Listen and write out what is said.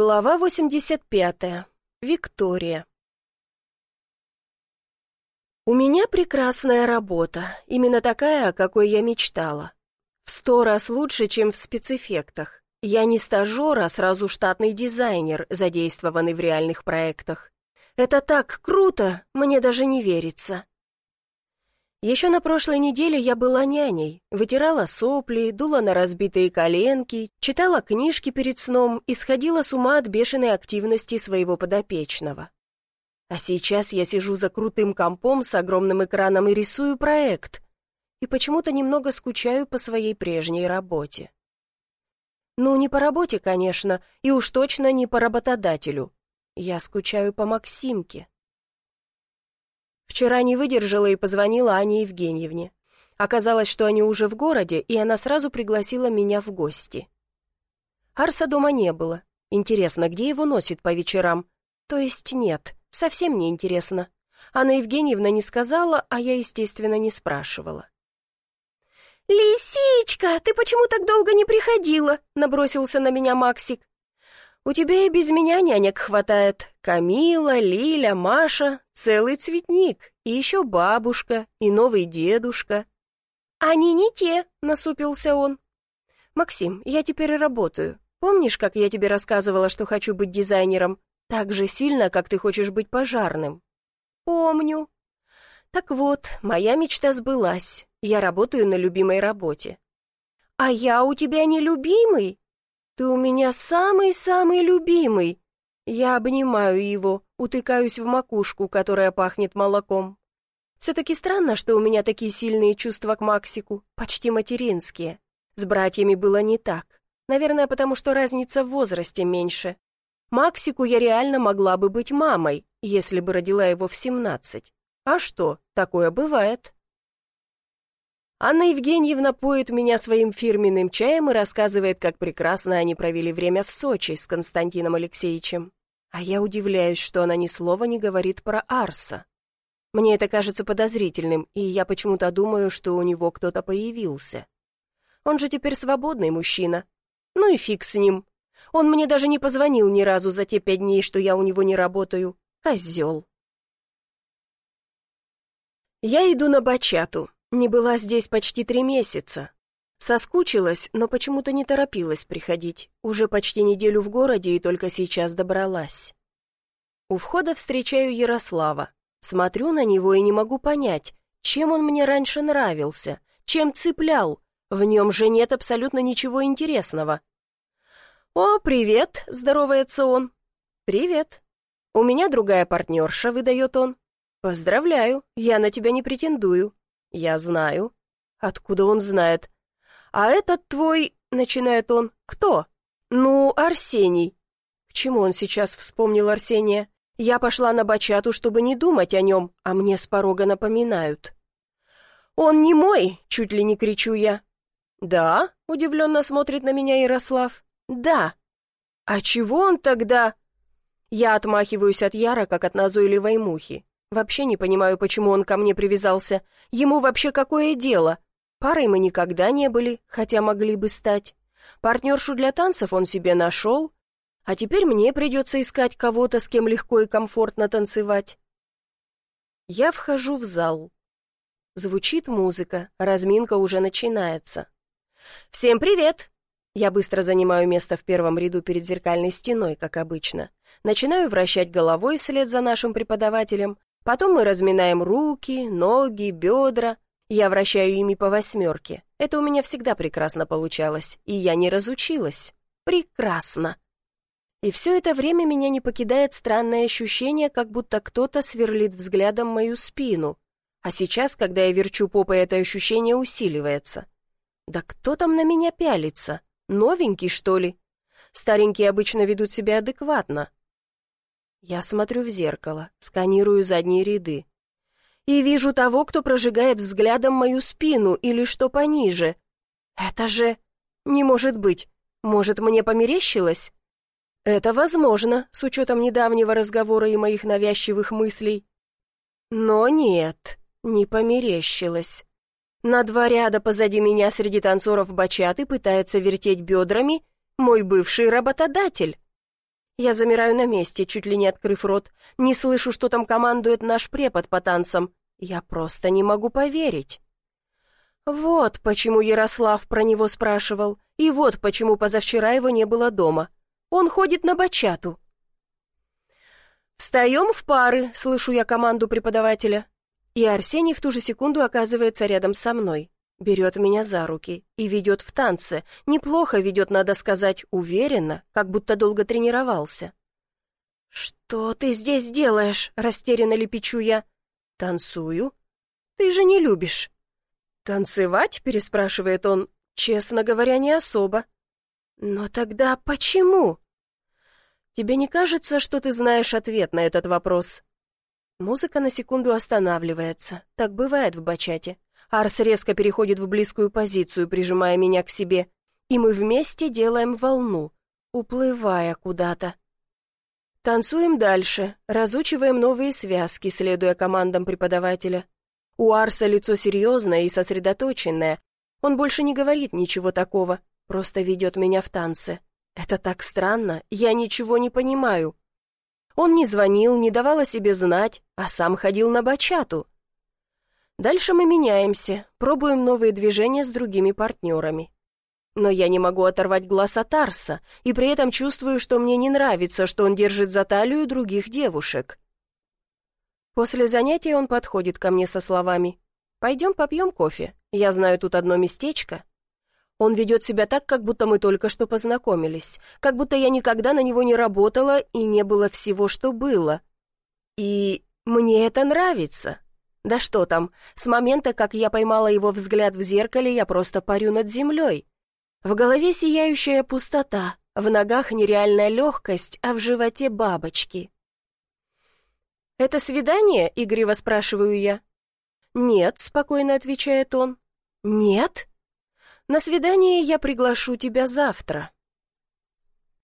Глава 85. Виктория. У меня прекрасная работа, именно такая, о какой я мечтала. В сто раз лучше, чем в спецэффектах. Я не стажер, а сразу штатный дизайнер, задействованный в реальных проектах. Это так круто, мне даже не верится. Еще на прошлой неделе я была няней, вытирала сопли, дула на разбитые коленки, читала книжки перед сном и сходила с ума от бешеной активности своего подопечного. А сейчас я сижу за крутым компом с огромным экраном и рисую проект. И почему-то немного скучаю по своей прежней работе. Ну, не по работе, конечно, и уж точно не по работодателю. Я скучаю по Максимке. Вчера не выдержала и позвонила Ане Евгеньевне. Оказалось, что они уже в городе, и она сразу пригласила меня в гости. Арса дома не было. Интересно, где его носит по вечерам? То есть нет, совсем не интересно. Анна Евгеньевна не сказала, а я, естественно, не спрашивала. «Лисичка, ты почему так долго не приходила?» — набросился на меня Максик. У тебя и без меня нянек хватает. Камила, Лиля, Маша, целый цветник, и еще бабушка, и новый дедушка». «Они не те», — насупился он. «Максим, я теперь работаю. Помнишь, как я тебе рассказывала, что хочу быть дизайнером? Так же сильно, как ты хочешь быть пожарным?» «Помню». «Так вот, моя мечта сбылась. Я работаю на любимой работе». «А я у тебя не любимый?» «Ты у меня самый-самый любимый!» Я обнимаю его, утыкаюсь в макушку, которая пахнет молоком. Все-таки странно, что у меня такие сильные чувства к Максику, почти материнские. С братьями было не так. Наверное, потому что разница в возрасте меньше. Максику я реально могла бы быть мамой, если бы родила его в семнадцать. А что, такое бывает. Анна Евгеньевна поет меня своим фирменным чаем и рассказывает, как прекрасно они провели время в Сочи с Константином Алексеевичем. А я удивляюсь, что она ни слова не говорит про Арса. Мне это кажется подозрительным, и я почему-то думаю, что у него кто-то появился. Он же теперь свободный мужчина. Ну и фиг с ним. Он мне даже не позвонил ни разу за те пять дней, что я у него не работаю. Козел. Я иду на бачату. Не была здесь почти три месяца. Соскучилась, но почему-то не торопилась приходить. Уже почти неделю в городе и только сейчас добралась. У входа встречаю Ярослава. Смотрю на него и не могу понять, чем он мне раньше нравился, чем цеплял. В нем же нет абсолютно ничего интересного. «О, привет!» — здоровается он. «Привет. У меня другая партнерша», — выдает он. «Поздравляю, я на тебя не претендую. «Я знаю». «Откуда он знает?» «А этот твой...» — начинает он. «Кто?» «Ну, Арсений». К чему он сейчас вспомнил Арсения? Я пошла на бачату, чтобы не думать о нем, а мне с порога напоминают. «Он не мой!» — чуть ли не кричу я. «Да?» — удивленно смотрит на меня Ярослав. «Да». «А чего он тогда?» Я отмахиваюсь от Яра, как от назойливой мухи. Вообще не понимаю, почему он ко мне привязался. Ему вообще какое дело? Парой мы никогда не были, хотя могли бы стать. Партнершу для танцев он себе нашел. А теперь мне придется искать кого-то, с кем легко и комфортно танцевать. Я вхожу в зал. Звучит музыка, разминка уже начинается. «Всем привет!» Я быстро занимаю место в первом ряду перед зеркальной стеной, как обычно. Начинаю вращать головой вслед за нашим преподавателем. Потом мы разминаем руки, ноги, бедра. Я вращаю ими по восьмерке. Это у меня всегда прекрасно получалось, и я не разучилась. Прекрасно. И все это время меня не покидает странное ощущение, как будто кто-то сверлит взглядом мою спину. А сейчас, когда я верчу попой, это ощущение усиливается. Да кто там на меня пялится? Новенький, что ли? Старенькие обычно ведут себя адекватно, я смотрю в зеркало, сканирую задние ряды. И вижу того, кто прожигает взглядом мою спину или что пониже. Это же... Не может быть. Может, мне померещилось? Это возможно, с учетом недавнего разговора и моих навязчивых мыслей. Но нет, не померещилось. На два ряда позади меня среди танцоров бачаты пытается вертеть бедрами мой бывший работодатель. Я замираю на месте, чуть ли не открыв рот. Не слышу, что там командует наш препод по танцам. Я просто не могу поверить. Вот почему Ярослав про него спрашивал. И вот почему позавчера его не было дома. Он ходит на бачату. «Встаем в пары», — слышу я команду преподавателя. И Арсений в ту же секунду оказывается рядом со мной. Берет меня за руки и ведет в танце. Неплохо ведет, надо сказать, уверенно, как будто долго тренировался. «Что ты здесь делаешь?» — растерянно лепечу я. «Танцую. Ты же не любишь». «Танцевать?» — переспрашивает он. «Честно говоря, не особо». «Но тогда почему?» «Тебе не кажется, что ты знаешь ответ на этот вопрос?» Музыка на секунду останавливается. Так бывает в бачате. Арс резко переходит в близкую позицию, прижимая меня к себе. И мы вместе делаем волну, уплывая куда-то. Танцуем дальше, разучиваем новые связки, следуя командам преподавателя. У Арса лицо серьезное и сосредоточенное. Он больше не говорит ничего такого, просто ведет меня в танце. Это так странно, я ничего не понимаю. Он не звонил, не давал о себе знать, а сам ходил на бачату. Дальше мы меняемся, пробуем новые движения с другими партнерами. Но я не могу оторвать глаз от Арса, и при этом чувствую, что мне не нравится, что он держит за талию других девушек. После занятия он подходит ко мне со словами «Пойдем попьем кофе, я знаю тут одно местечко». Он ведет себя так, как будто мы только что познакомились, как будто я никогда на него не работала и не было всего, что было. И мне это нравится. Да что там, с момента, как я поймала его взгляд в зеркале, я просто парю над землей. В голове сияющая пустота, в ногах нереальная легкость, а в животе бабочки. «Это свидание?» — игриво спрашиваю я. «Нет», — спокойно отвечает он. «Нет?» «На свидание я приглашу тебя завтра».